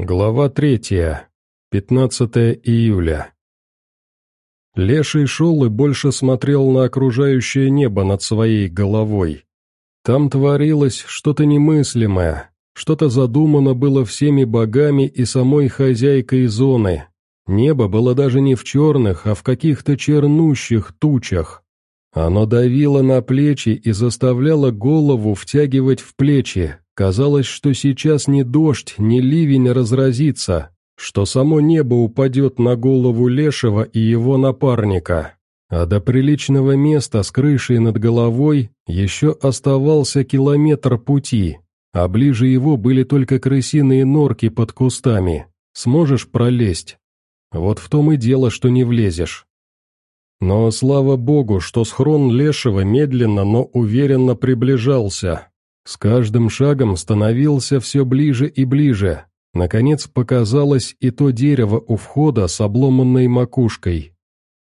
Глава третья. 15 июля. Леший шел и больше смотрел на окружающее небо над своей головой. Там творилось что-то немыслимое, что-то задумано было всеми богами и самой хозяйкой зоны. Небо было даже не в черных, а в каких-то чернущих тучах. Оно давило на плечи и заставляло голову втягивать в плечи, Казалось, что сейчас ни дождь, ни ливень разразится, что само небо упадет на голову Лешего и его напарника. А до приличного места с крышей над головой еще оставался километр пути, а ближе его были только крысиные норки под кустами. Сможешь пролезть? Вот в том и дело, что не влезешь. Но слава богу, что схрон Лешего медленно, но уверенно приближался. С каждым шагом становился все ближе и ближе. Наконец показалось и то дерево у входа с обломанной макушкой.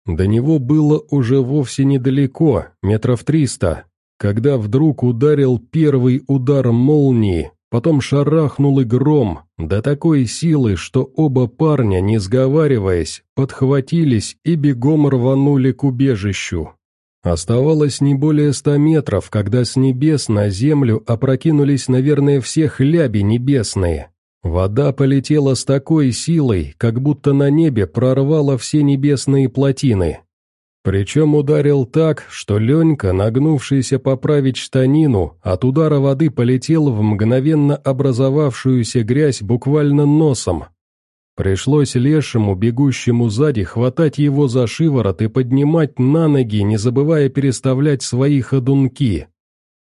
До него было уже вовсе недалеко, метров триста, когда вдруг ударил первый удар молнии, потом шарахнул и гром, до такой силы, что оба парня, не сговариваясь, подхватились и бегом рванули к убежищу. Оставалось не более ста метров, когда с небес на землю опрокинулись, наверное, все хляби небесные. Вода полетела с такой силой, как будто на небе прорвала все небесные плотины. Причем ударил так, что Ленька, нагнувшийся поправить штанину, от удара воды полетел в мгновенно образовавшуюся грязь буквально носом, Пришлось лешему, бегущему сзади, хватать его за шиворот и поднимать на ноги, не забывая переставлять свои ходунки.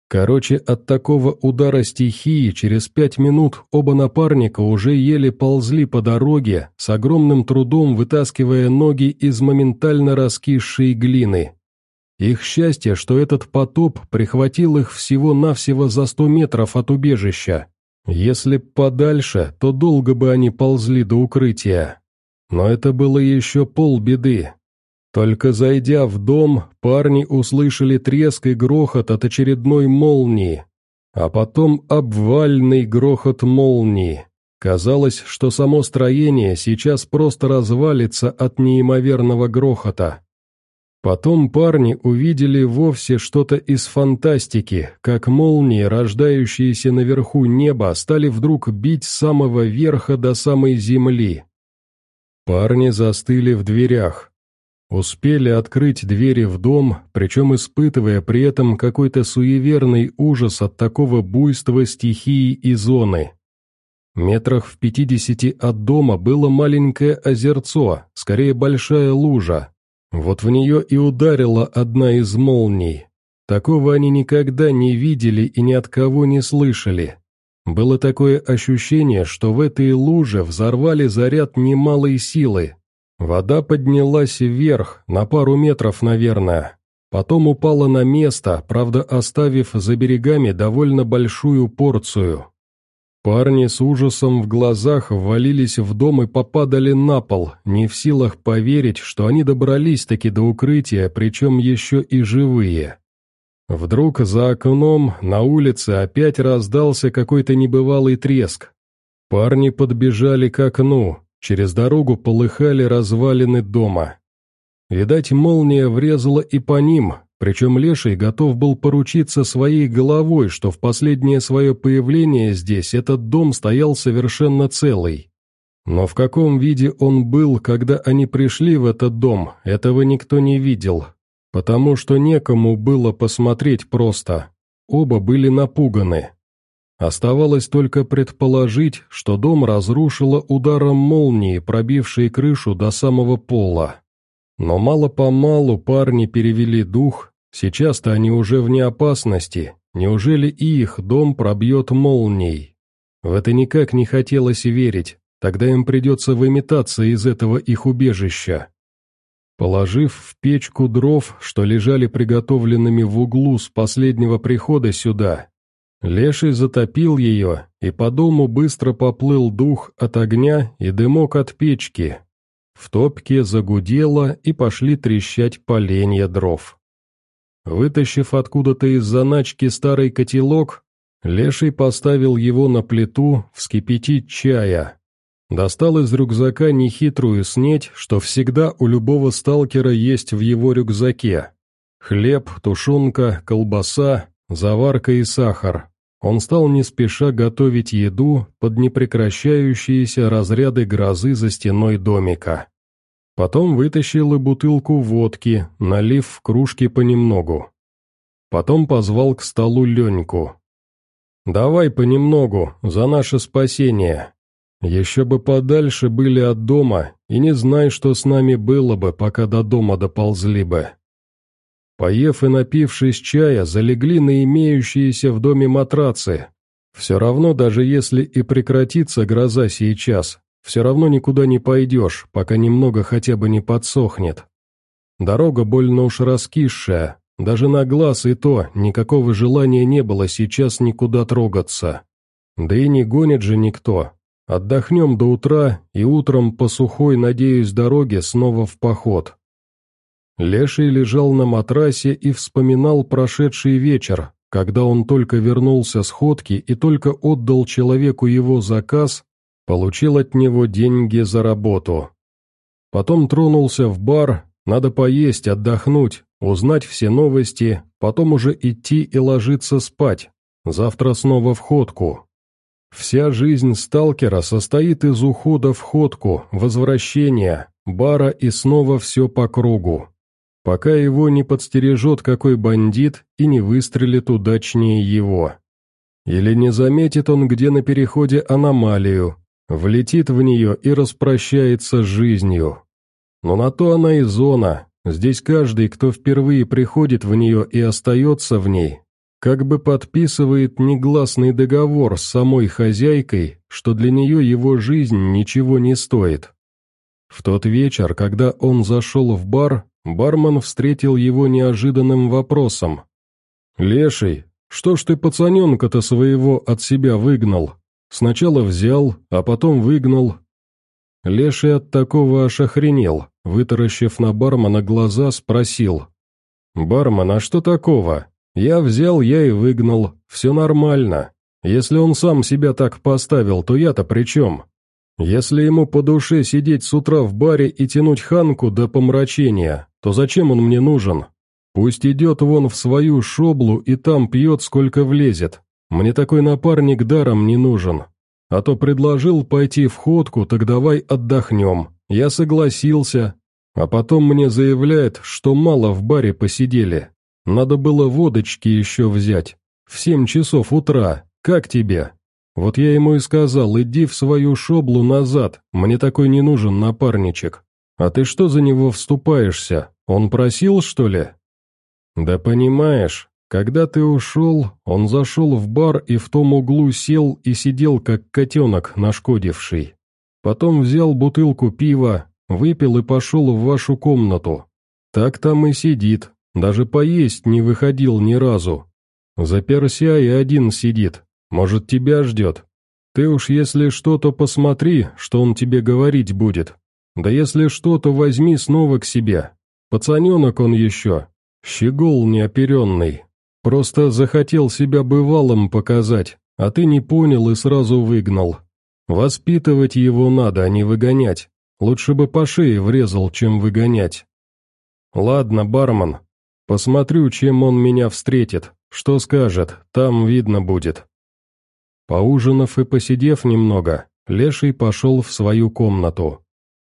Короче, от такого удара стихии через пять минут оба напарника уже еле ползли по дороге, с огромным трудом вытаскивая ноги из моментально раскисшей глины. Их счастье, что этот потоп прихватил их всего-навсего за сто метров от убежища. Если б подальше, то долго бы они ползли до укрытия. Но это было еще полбеды. Только зайдя в дом, парни услышали треск и грохот от очередной молнии, а потом обвальный грохот молнии. Казалось, что само строение сейчас просто развалится от неимоверного грохота. Потом парни увидели вовсе что-то из фантастики, как молнии, рождающиеся наверху неба, стали вдруг бить с самого верха до самой земли. Парни застыли в дверях. Успели открыть двери в дом, причем испытывая при этом какой-то суеверный ужас от такого буйства стихии и зоны. Метрах в пятидесяти от дома было маленькое озерцо, скорее большая лужа, вот в нее и ударила одна из молний. Такого они никогда не видели и ни от кого не слышали. Было такое ощущение, что в этой луже взорвали заряд немалой силы. Вода поднялась вверх, на пару метров, наверное. Потом упала на место, правда оставив за берегами довольно большую порцию. Парни с ужасом в глазах ввалились в дом и попадали на пол, не в силах поверить, что они добрались-таки до укрытия, причем еще и живые. Вдруг за окном на улице опять раздался какой-то небывалый треск. Парни подбежали к окну, через дорогу полыхали развалины дома. Видать, молния врезала и по ним, причем Леший готов был поручиться своей головой, что в последнее свое появление здесь этот дом стоял совершенно целый. Но в каком виде он был, когда они пришли в этот дом, этого никто не видел, потому что некому было посмотреть просто. Оба были напуганы. Оставалось только предположить, что дом разрушило ударом молнии, пробившей крышу до самого пола. Но мало-помалу парни перевели дух, сейчас-то они уже вне опасности, неужели и их дом пробьет молнией? В это никак не хотелось верить, тогда им придется выметаться из этого их убежища. Положив в печку дров, что лежали приготовленными в углу с последнего прихода сюда, Леший затопил ее, и по дому быстро поплыл дух от огня и дымок от печки. В топке загудело и пошли трещать поленья дров. Вытащив откуда-то из заначки старый котелок, Леший поставил его на плиту вскипятить чая. Достал из рюкзака нехитрую снеть, что всегда у любого сталкера есть в его рюкзаке. Хлеб, тушенка, колбаса, заварка и сахар. Он стал не спеша готовить еду под непрекращающиеся разряды грозы за стеной домика. Потом вытащил и бутылку водки, налив в кружки понемногу. Потом позвал к столу Леньку. «Давай понемногу, за наше спасение. Еще бы подальше были от дома, и не знай, что с нами было бы, пока до дома доползли бы». Поев и напившись чая, залегли на имеющиеся в доме матрацы. Все равно, даже если и прекратится гроза сейчас, все равно никуда не пойдешь, пока немного хотя бы не подсохнет. Дорога больно уж раскисшая, даже на глаз и то никакого желания не было сейчас никуда трогаться. Да и не гонит же никто. Отдохнем до утра, и утром по сухой, надеюсь, дороге снова в поход. Леший лежал на матрасе и вспоминал прошедший вечер, когда он только вернулся с ходки и только отдал человеку его заказ, получил от него деньги за работу. Потом тронулся в бар, надо поесть, отдохнуть, узнать все новости, потом уже идти и ложиться спать, завтра снова в ходку. Вся жизнь сталкера состоит из ухода в ходку, возвращения, бара и снова все по кругу пока его не подстережет какой бандит и не выстрелит удачнее его. Или не заметит он, где на переходе аномалию, влетит в нее и распрощается с жизнью. Но на то она и зона, здесь каждый, кто впервые приходит в нее и остается в ней, как бы подписывает негласный договор с самой хозяйкой, что для нее его жизнь ничего не стоит. В тот вечер, когда он зашел в бар, бармен встретил его неожиданным вопросом. «Леший, что ж ты пацаненка-то своего от себя выгнал? Сначала взял, а потом выгнал». Леший от такого аж охренел, вытаращив на бармена глаза, спросил. «Бармен, а что такого? Я взял, я и выгнал, все нормально. Если он сам себя так поставил, то я-то при чем?» Если ему по душе сидеть с утра в баре и тянуть ханку до помрачения, то зачем он мне нужен? Пусть идет вон в свою шоблу и там пьет, сколько влезет. Мне такой напарник даром не нужен. А то предложил пойти в ходку, так давай отдохнем. Я согласился. А потом мне заявляет, что мало в баре посидели. Надо было водочки еще взять. В семь часов утра. Как тебе?» Вот я ему и сказал, иди в свою шоблу назад, мне такой не нужен напарничек. А ты что за него вступаешься? Он просил, что ли? Да понимаешь, когда ты ушел, он зашел в бар и в том углу сел и сидел, как котенок, нашкодивший. Потом взял бутылку пива, выпил и пошел в вашу комнату. Так там и сидит, даже поесть не выходил ни разу. За и один сидит, может, тебя ждет? Ты уж если что-то посмотри, что он тебе говорить будет. Да если что-то возьми снова к себе. Пацаненок он еще. Щегол неоперенный. Просто захотел себя бывалым показать, а ты не понял и сразу выгнал. Воспитывать его надо, а не выгонять. Лучше бы по шее врезал, чем выгонять. Ладно, бармен. Посмотрю, чем он меня встретит. Что скажет, там видно будет. Поужинав и посидев немного, Леший пошел в свою комнату.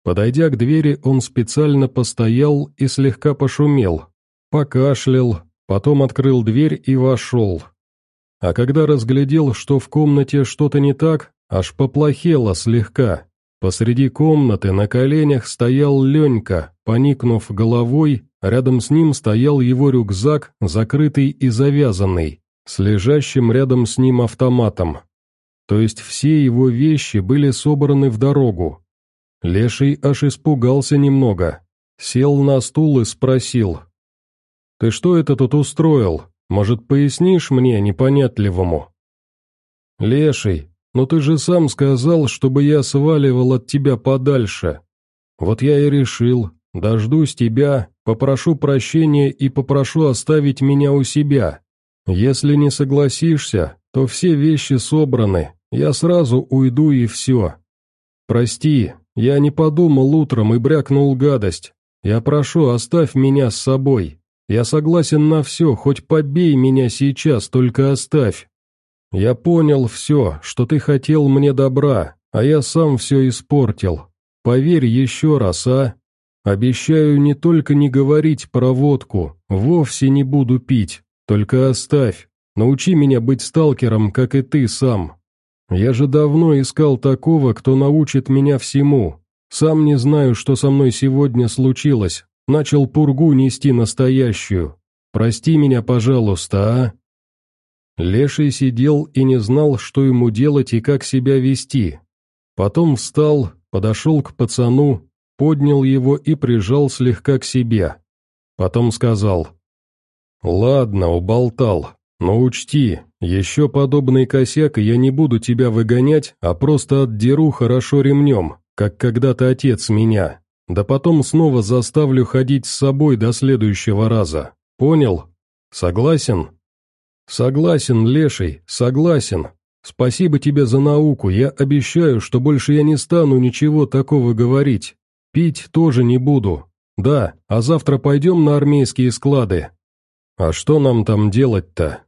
Подойдя к двери, он специально постоял и слегка пошумел, покашлял, потом открыл дверь и вошел. А когда разглядел, что в комнате что-то не так, аж поплохело слегка. Посреди комнаты на коленях стоял Ленька, поникнув головой, рядом с ним стоял его рюкзак, закрытый и завязанный с лежащим рядом с ним автоматом. То есть все его вещи были собраны в дорогу. Леший аж испугался немного, сел на стул и спросил. «Ты что это тут устроил? Может, пояснишь мне, непонятливому?» «Леший, но ты же сам сказал, чтобы я сваливал от тебя подальше. Вот я и решил, дождусь тебя, попрошу прощения и попрошу оставить меня у себя. «Если не согласишься, то все вещи собраны, я сразу уйду и все. Прости, я не подумал утром и брякнул гадость. Я прошу, оставь меня с собой. Я согласен на все, хоть побей меня сейчас, только оставь. Я понял все, что ты хотел мне добра, а я сам все испортил. Поверь еще раз, а? Обещаю не только не говорить про водку, вовсе не буду пить». Только оставь, научи меня быть сталкером, как и ты сам. Я же давно искал такого, кто научит меня всему. Сам не знаю, что со мной сегодня случилось. Начал пургу нести настоящую. Прости меня, пожалуйста, а?» Леший сидел и не знал, что ему делать и как себя вести. Потом встал, подошел к пацану, поднял его и прижал слегка к себе. Потом сказал «Ладно, уболтал. Но учти, еще подобный косяк, я не буду тебя выгонять, а просто отдеру хорошо ремнем, как когда-то отец меня. Да потом снова заставлю ходить с собой до следующего раза. Понял? Согласен?» «Согласен, Леший, согласен. Спасибо тебе за науку, я обещаю, что больше я не стану ничего такого говорить. Пить тоже не буду. Да, а завтра пойдем на армейские склады, «А что нам там делать-то?»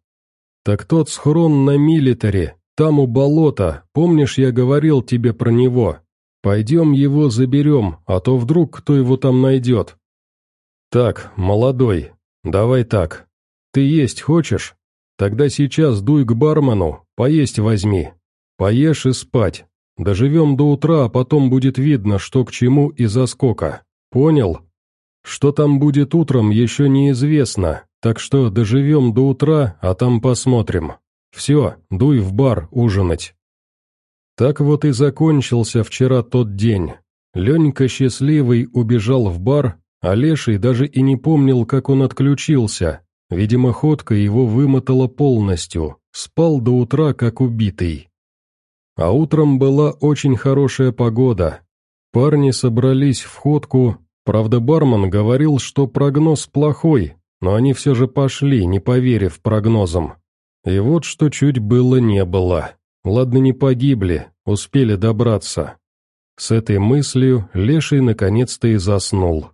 «Так тот схрон на милитаре, там у болота, помнишь, я говорил тебе про него? Пойдем его заберем, а то вдруг кто его там найдет». «Так, молодой, давай так. Ты есть хочешь? Тогда сейчас дуй к бармену, поесть возьми. Поешь и спать. Доживем до утра, а потом будет видно, что к чему и за сколько. Понял? Что там будет утром, еще неизвестно, так что доживем до утра, а там посмотрим. Все, дуй в бар ужинать». Так вот и закончился вчера тот день. Ленька счастливый убежал в бар, а Леший даже и не помнил, как он отключился. Видимо, ходка его вымотала полностью, спал до утра, как убитый. А утром была очень хорошая погода. Парни собрались в ходку, правда бармен говорил, что прогноз плохой, но они все же пошли, не поверив прогнозам. И вот что чуть было не было. Ладно, не погибли, успели добраться. С этой мыслью Леший наконец-то и заснул.